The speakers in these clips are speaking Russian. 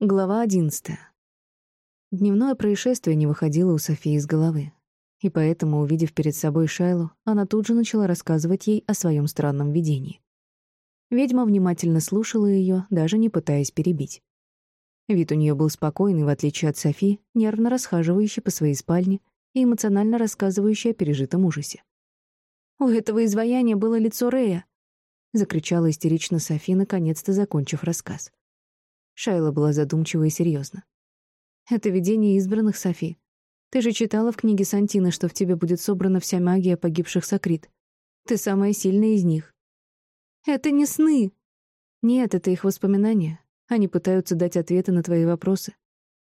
Глава одиннадцатая. Дневное происшествие не выходило у Софии из головы. И поэтому, увидев перед собой Шайлу, она тут же начала рассказывать ей о своем странном видении. Ведьма внимательно слушала ее, даже не пытаясь перебить. Вид у нее был спокойный, в отличие от Софи, нервно расхаживающей по своей спальне и эмоционально рассказывающей о пережитом ужасе. «У этого изваяния было лицо Рея!» — закричала истерично Софи, наконец-то закончив рассказ. Шайла была задумчива и серьезна. «Это видение избранных, Софи. Ты же читала в книге Сантина, что в тебе будет собрана вся магия погибших Сокрит. Ты самая сильная из них». «Это не сны!» «Нет, это их воспоминания. Они пытаются дать ответы на твои вопросы.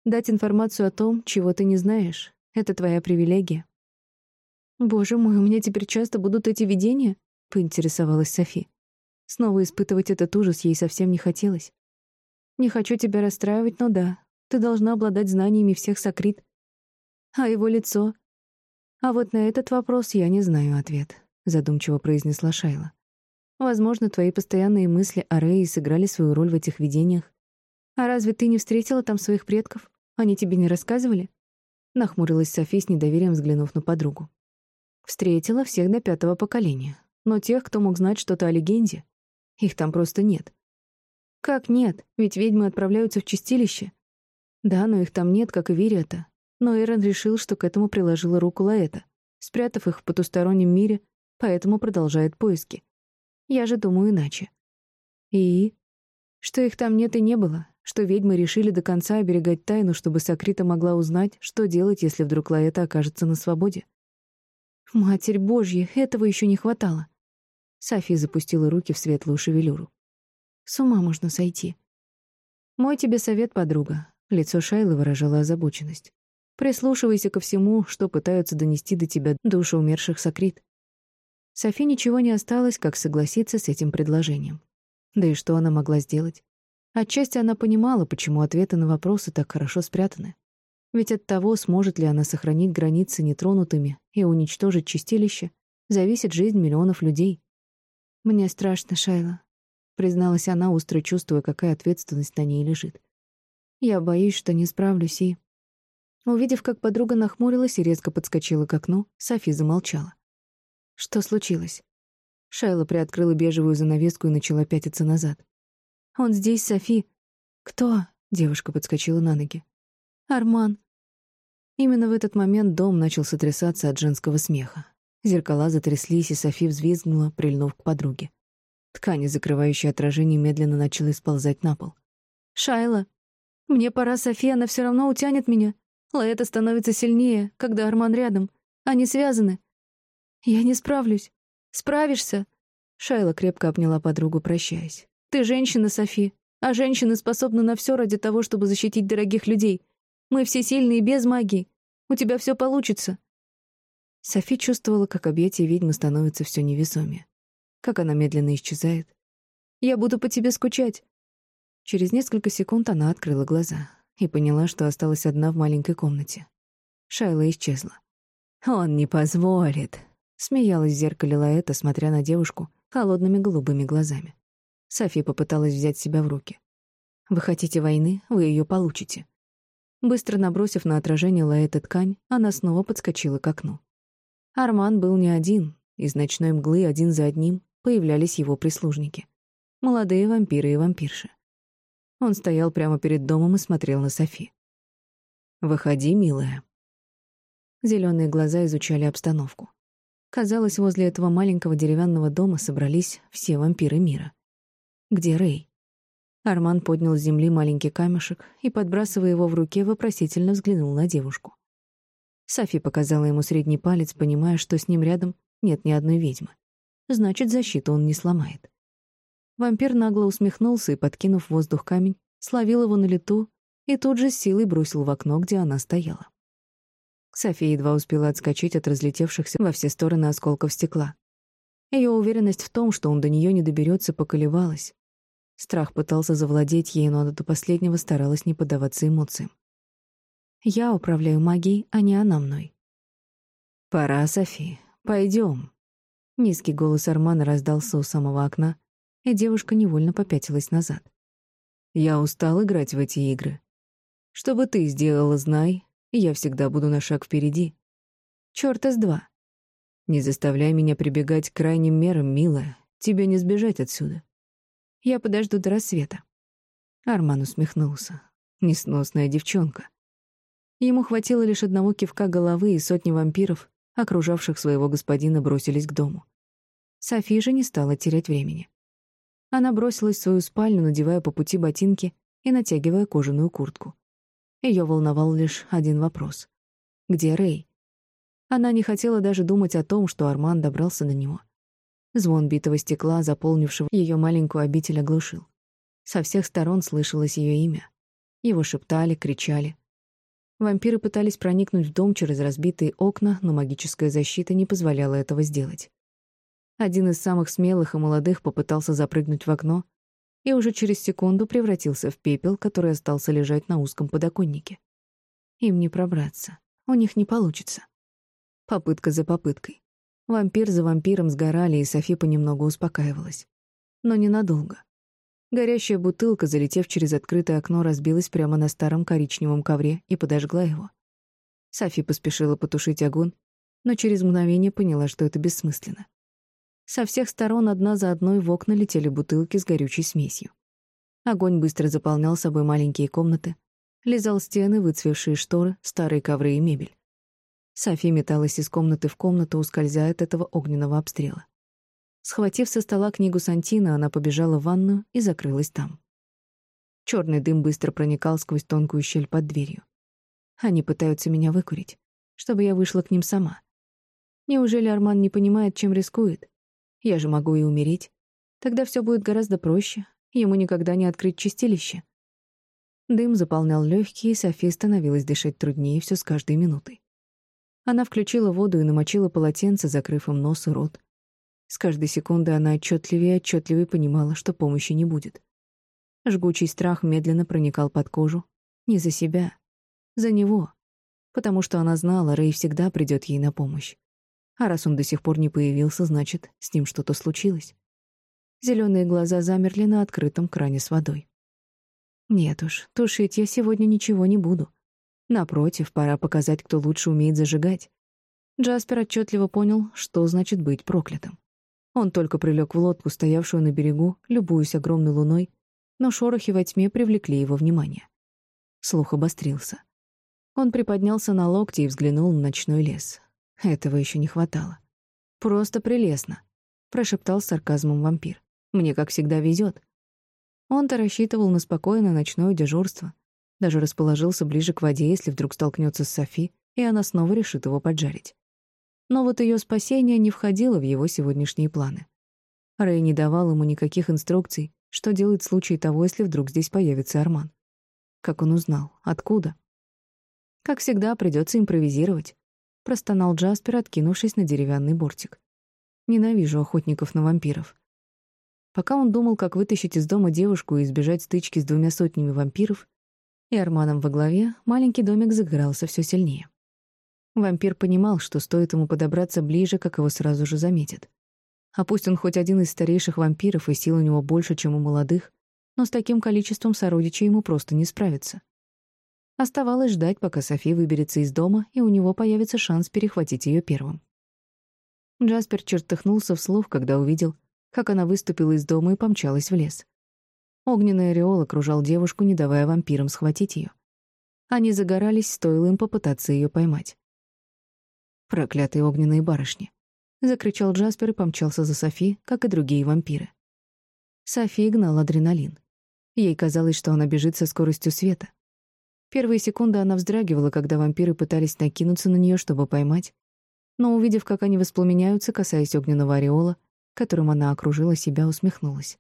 Дать информацию о том, чего ты не знаешь. Это твоя привилегия». «Боже мой, у меня теперь часто будут эти видения?» — поинтересовалась Софи. Снова испытывать этот ужас ей совсем не хотелось. Не хочу тебя расстраивать, но да, ты должна обладать знаниями всех сокрит. А его лицо? А вот на этот вопрос я не знаю ответ, задумчиво произнесла Шайла. Возможно, твои постоянные мысли о Рее сыграли свою роль в этих видениях. А разве ты не встретила там своих предков? Они тебе не рассказывали? Нахмурилась Софи с недоверием, взглянув на подругу. Встретила всех до пятого поколения. Но тех, кто мог знать что-то о легенде, их там просто нет. Как нет? Ведь ведьмы отправляются в чистилище. Да, но их там нет, как и Вириата. Но Эрен решил, что к этому приложила руку Лаэта, спрятав их в потустороннем мире, поэтому продолжает поиски. Я же думаю иначе. И? Что их там нет и не было, что ведьмы решили до конца оберегать тайну, чтобы Сокрита могла узнать, что делать, если вдруг Лаэта окажется на свободе. Матерь Божья, этого еще не хватало. Софи запустила руки в светлую шевелюру. С ума можно сойти. Мой тебе совет, подруга. Лицо Шайлы выражало озабоченность. Прислушивайся ко всему, что пытаются донести до тебя души умерших сокрит. Софи ничего не осталось, как согласиться с этим предложением. Да и что она могла сделать? Отчасти она понимала, почему ответы на вопросы так хорошо спрятаны. Ведь от того, сможет ли она сохранить границы нетронутыми и уничтожить чистилище, зависит жизнь миллионов людей. «Мне страшно, Шайла призналась она, остро чувствуя, какая ответственность на ней лежит. Я боюсь, что не справлюсь и... Увидев, как подруга нахмурилась и резко подскочила к окну, Софи замолчала. Что случилось? Шайла приоткрыла бежевую занавеску и начала пятиться назад. «Он здесь, Софи!» «Кто?» — девушка подскочила на ноги. «Арман!» Именно в этот момент дом начал сотрясаться от женского смеха. Зеркала затряслись, и Софи взвизгнула, прильнув к подруге. Ткань, закрывающая отражение, медленно начала сползать на пол. «Шайла! Мне пора, София, она все равно утянет меня. Лаэта становится сильнее, когда Арман рядом. Они связаны. Я не справлюсь. Справишься?» Шайла крепко обняла подругу, прощаясь. «Ты женщина, Софи, а женщины способны на все ради того, чтобы защитить дорогих людей. Мы все сильные без магии. У тебя все получится». Софи чувствовала, как объятия ведьмы становятся все невесомее как она медленно исчезает. «Я буду по тебе скучать». Через несколько секунд она открыла глаза и поняла, что осталась одна в маленькой комнате. Шайла исчезла. «Он не позволит», — смеялась в зеркале Лаэта, смотря на девушку холодными голубыми глазами. Софи попыталась взять себя в руки. «Вы хотите войны, вы ее получите». Быстро набросив на отражение Лаэта ткань, она снова подскочила к окну. Арман был не один, из ночной мглы один за одним появлялись его прислужники. Молодые вампиры и вампирши. Он стоял прямо перед домом и смотрел на Софи. «Выходи, милая». Зеленые глаза изучали обстановку. Казалось, возле этого маленького деревянного дома собрались все вампиры мира. «Где Рэй?» Арман поднял с земли маленький камешек и, подбрасывая его в руке, вопросительно взглянул на девушку. Софи показала ему средний палец, понимая, что с ним рядом нет ни одной ведьмы значит, защиту он не сломает. Вампир нагло усмехнулся и, подкинув в воздух камень, словил его на лету и тут же с силой бросил в окно, где она стояла. София едва успела отскочить от разлетевшихся во все стороны осколков стекла. Ее уверенность в том, что он до нее не доберется, поколебалась. Страх пытался завладеть ей, но она до последнего старалась не поддаваться эмоциям. «Я управляю магией, а не она мной». «Пора, София. Пойдем», Низкий голос Армана раздался у самого окна, и девушка невольно попятилась назад. Я устал играть в эти игры. Что бы ты сделала, знай, я всегда буду на шаг впереди. Чёрта с два. Не заставляй меня прибегать к крайним мерам, милая. Тебе не сбежать отсюда. Я подожду до рассвета. Арман усмехнулся. Несносная девчонка. Ему хватило лишь одного кивка головы, и сотни вампиров, окружавших своего господина, бросились к дому. Софи же не стала терять времени. Она бросилась в свою спальню, надевая по пути ботинки и натягивая кожаную куртку. Ее волновал лишь один вопрос. Где Рэй? Она не хотела даже думать о том, что Арман добрался до него. Звон битого стекла, заполнившего ее маленькую обитель, оглушил. Со всех сторон слышалось ее имя. Его шептали, кричали. Вампиры пытались проникнуть в дом через разбитые окна, но магическая защита не позволяла этого сделать. Один из самых смелых и молодых попытался запрыгнуть в окно и уже через секунду превратился в пепел, который остался лежать на узком подоконнике. Им не пробраться, у них не получится. Попытка за попыткой. Вампир за вампиром сгорали, и Софи понемногу успокаивалась. Но ненадолго. Горящая бутылка, залетев через открытое окно, разбилась прямо на старом коричневом ковре и подожгла его. Софи поспешила потушить огонь, но через мгновение поняла, что это бессмысленно. Со всех сторон одна за одной в окна летели бутылки с горючей смесью. Огонь быстро заполнял собой маленькие комнаты, лизал стены, выцвевшие шторы, старые ковры и мебель. София металась из комнаты в комнату, ускользая от этого огненного обстрела. Схватив со стола книгу Сантина, она побежала в ванную и закрылась там. Черный дым быстро проникал сквозь тонкую щель под дверью. Они пытаются меня выкурить, чтобы я вышла к ним сама. Неужели Арман не понимает, чем рискует? Я же могу и умереть. Тогда все будет гораздо проще. Ему никогда не открыть чистилище. Дым заполнял легкие, и Софи становилось дышать труднее все с каждой минутой. Она включила воду и намочила полотенце, закрыв им нос и рот. С каждой секунды она отчетливее и отчетливее понимала, что помощи не будет. Жгучий страх медленно проникал под кожу. Не за себя, за него. Потому что она знала, Рэй всегда придет ей на помощь. А раз он до сих пор не появился, значит, с ним что-то случилось. Зеленые глаза замерли на открытом кране с водой. Нет уж, тушить я сегодня ничего не буду. Напротив, пора показать, кто лучше умеет зажигать. Джаспер отчетливо понял, что значит быть проклятым. Он только прилег в лодку, стоявшую на берегу, любуясь огромной луной, но шорохи во тьме привлекли его внимание. Слух обострился. Он приподнялся на локти и взглянул на ночной лес. Этого еще не хватало. «Просто прелестно», — прошептал с сарказмом вампир. «Мне, как всегда, везет». Он-то рассчитывал на спокойное ночное дежурство. Даже расположился ближе к воде, если вдруг столкнется с Софи, и она снова решит его поджарить. Но вот ее спасение не входило в его сегодняшние планы. Рэй не давал ему никаких инструкций, что делать в случае того, если вдруг здесь появится Арман. Как он узнал? Откуда? Как всегда, придется импровизировать простонал Джаспер, откинувшись на деревянный бортик. Ненавижу охотников на вампиров. Пока он думал, как вытащить из дома девушку и избежать стычки с двумя сотнями вампиров, и Арманом во главе, маленький домик загорался все сильнее. Вампир понимал, что стоит ему подобраться ближе, как его сразу же заметят. А пусть он хоть один из старейших вампиров, и сил у него больше, чем у молодых, но с таким количеством сородичей ему просто не справиться. Оставалось ждать, пока Софи выберется из дома, и у него появится шанс перехватить ее первым. Джаспер чертыхнулся вслух, когда увидел, как она выступила из дома и помчалась в лес. Огненный ореол окружал девушку, не давая вампирам схватить ее. Они загорались, стоило им попытаться ее поймать. «Проклятые огненные барышни!» — закричал Джаспер и помчался за Софи, как и другие вампиры. Софи гнал адреналин. Ей казалось, что она бежит со скоростью света. Первые секунды она вздрагивала, когда вампиры пытались накинуться на нее, чтобы поймать, но, увидев, как они воспламеняются, касаясь огненного ореола, которым она окружила себя, усмехнулась.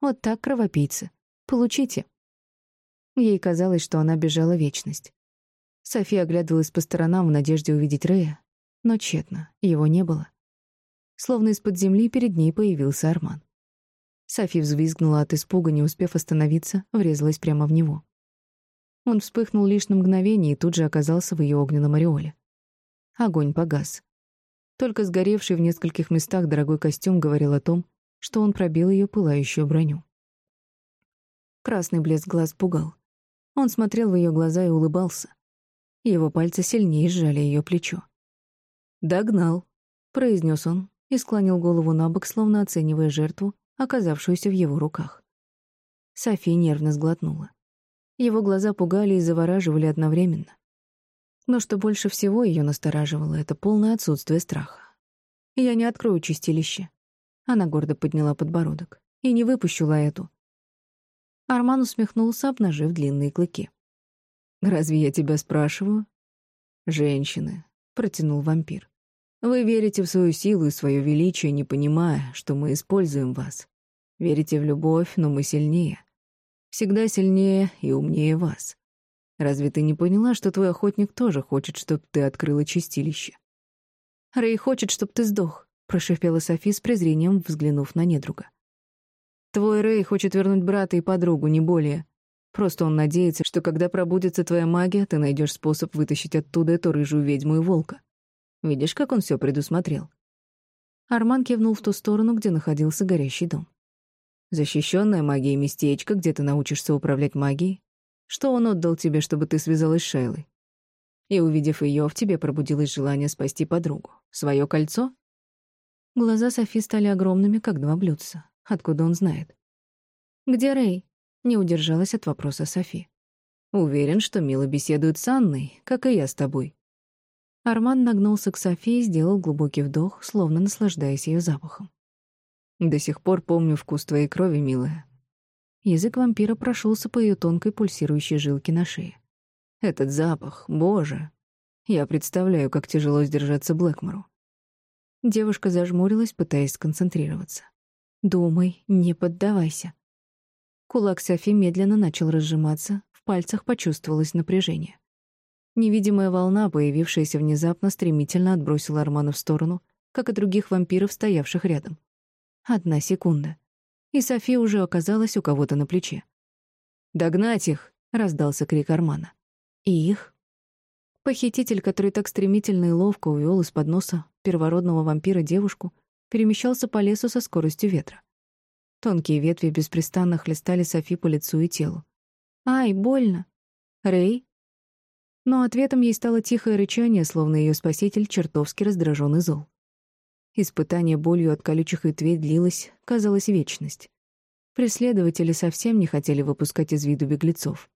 «Вот так, кровопийцы. Получите». Ей казалось, что она бежала вечность. София оглядывалась по сторонам в надежде увидеть Рея, но тщетно, его не было. Словно из-под земли перед ней появился Арман. Софи взвизгнула от испуга, не успев остановиться, врезалась прямо в него. Он вспыхнул лишь на мгновение и тут же оказался в ее огненном ореоле. Огонь погас. Только сгоревший в нескольких местах дорогой костюм говорил о том, что он пробил ее пылающую броню. Красный блеск глаз пугал. Он смотрел в ее глаза и улыбался. Его пальцы сильнее сжали ее плечо. «Догнал», — произнес он и склонил голову на бок, словно оценивая жертву, оказавшуюся в его руках. София нервно сглотнула. Его глаза пугали и завораживали одновременно. Но что больше всего ее настораживало, это полное отсутствие страха. «Я не открою чистилище». Она гордо подняла подбородок. «И не выпущу Лаэту». Арман усмехнулся, обнажив длинные клыки. «Разве я тебя спрашиваю?» «Женщины», — протянул вампир. «Вы верите в свою силу и свое величие, не понимая, что мы используем вас. Верите в любовь, но мы сильнее. Всегда сильнее и умнее вас. Разве ты не поняла, что твой охотник тоже хочет, чтобы ты открыла чистилище?» «Рэй хочет, чтобы ты сдох», — прошипела Софи с презрением, взглянув на недруга. «Твой Рэй хочет вернуть брата и подругу, не более. Просто он надеется, что когда пробудется твоя магия, ты найдешь способ вытащить оттуда эту рыжую ведьму и волка. Видишь, как он все предусмотрел?» Арман кивнул в ту сторону, где находился горящий дом. Защищенная магией местечко, где ты научишься управлять магией. Что он отдал тебе, чтобы ты связалась с Шейлой? И, увидев ее, в тебе пробудилось желание спасти подругу. Свое кольцо? Глаза Софи стали огромными, как два блюдца. Откуда он знает? «Где Рэй?» Не удержалась от вопроса Софи. «Уверен, что Мила беседует с Анной, как и я с тобой». Арман нагнулся к Софи и сделал глубокий вдох, словно наслаждаясь ее запахом. «До сих пор помню вкус твоей крови, милая». Язык вампира прошелся по ее тонкой пульсирующей жилке на шее. «Этот запах, боже! Я представляю, как тяжело сдержаться Блэкмору». Девушка зажмурилась, пытаясь сконцентрироваться. «Думай, не поддавайся», Кулак Софи медленно начал разжиматься, в пальцах почувствовалось напряжение. Невидимая волна, появившаяся внезапно, стремительно отбросила Армана в сторону, как и других вампиров, стоявших рядом. Одна секунда. И Софи уже оказалась у кого-то на плече. «Догнать их!» — раздался крик Армана. «И их?» Похититель, который так стремительно и ловко увел из-под носа первородного вампира девушку, перемещался по лесу со скоростью ветра. Тонкие ветви беспрестанно хлестали Софи по лицу и телу. «Ай, больно!» «Рэй?» Но ответом ей стало тихое рычание, словно ее спаситель чертовски раздражен и зол. Испытание болью от колючих ветвей длилось, казалось, вечность. Преследователи совсем не хотели выпускать из виду беглецов.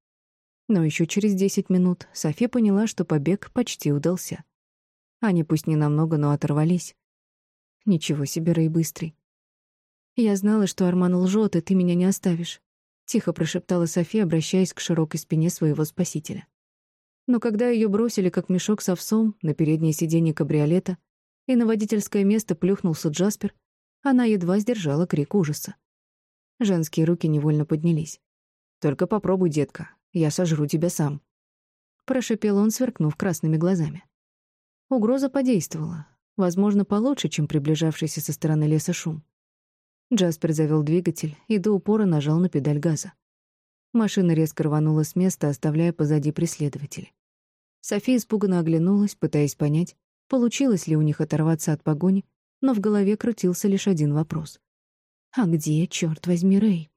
Но еще через десять минут Софи поняла, что побег почти удался. Они пусть не намного, но оторвались. Ничего себе, Рэй быстрый. «Я знала, что Арман лжет, и ты меня не оставишь», — тихо прошептала София, обращаясь к широкой спине своего спасителя. Но когда ее бросили, как мешок с овсом, на переднее сиденье кабриолета, и на водительское место плюхнулся Джаспер, она едва сдержала крик ужаса. Женские руки невольно поднялись. «Только попробуй, детка, я сожру тебя сам», — прошепел он, сверкнув красными глазами. Угроза подействовала, возможно, получше, чем приближавшийся со стороны леса шум. Джаспер завел двигатель и до упора нажал на педаль газа. Машина резко рванула с места, оставляя позади преследователей. София испуганно оглянулась, пытаясь понять, получилось ли у них оторваться от погони, но в голове крутился лишь один вопрос. «А где, черт возьми, Рэй?»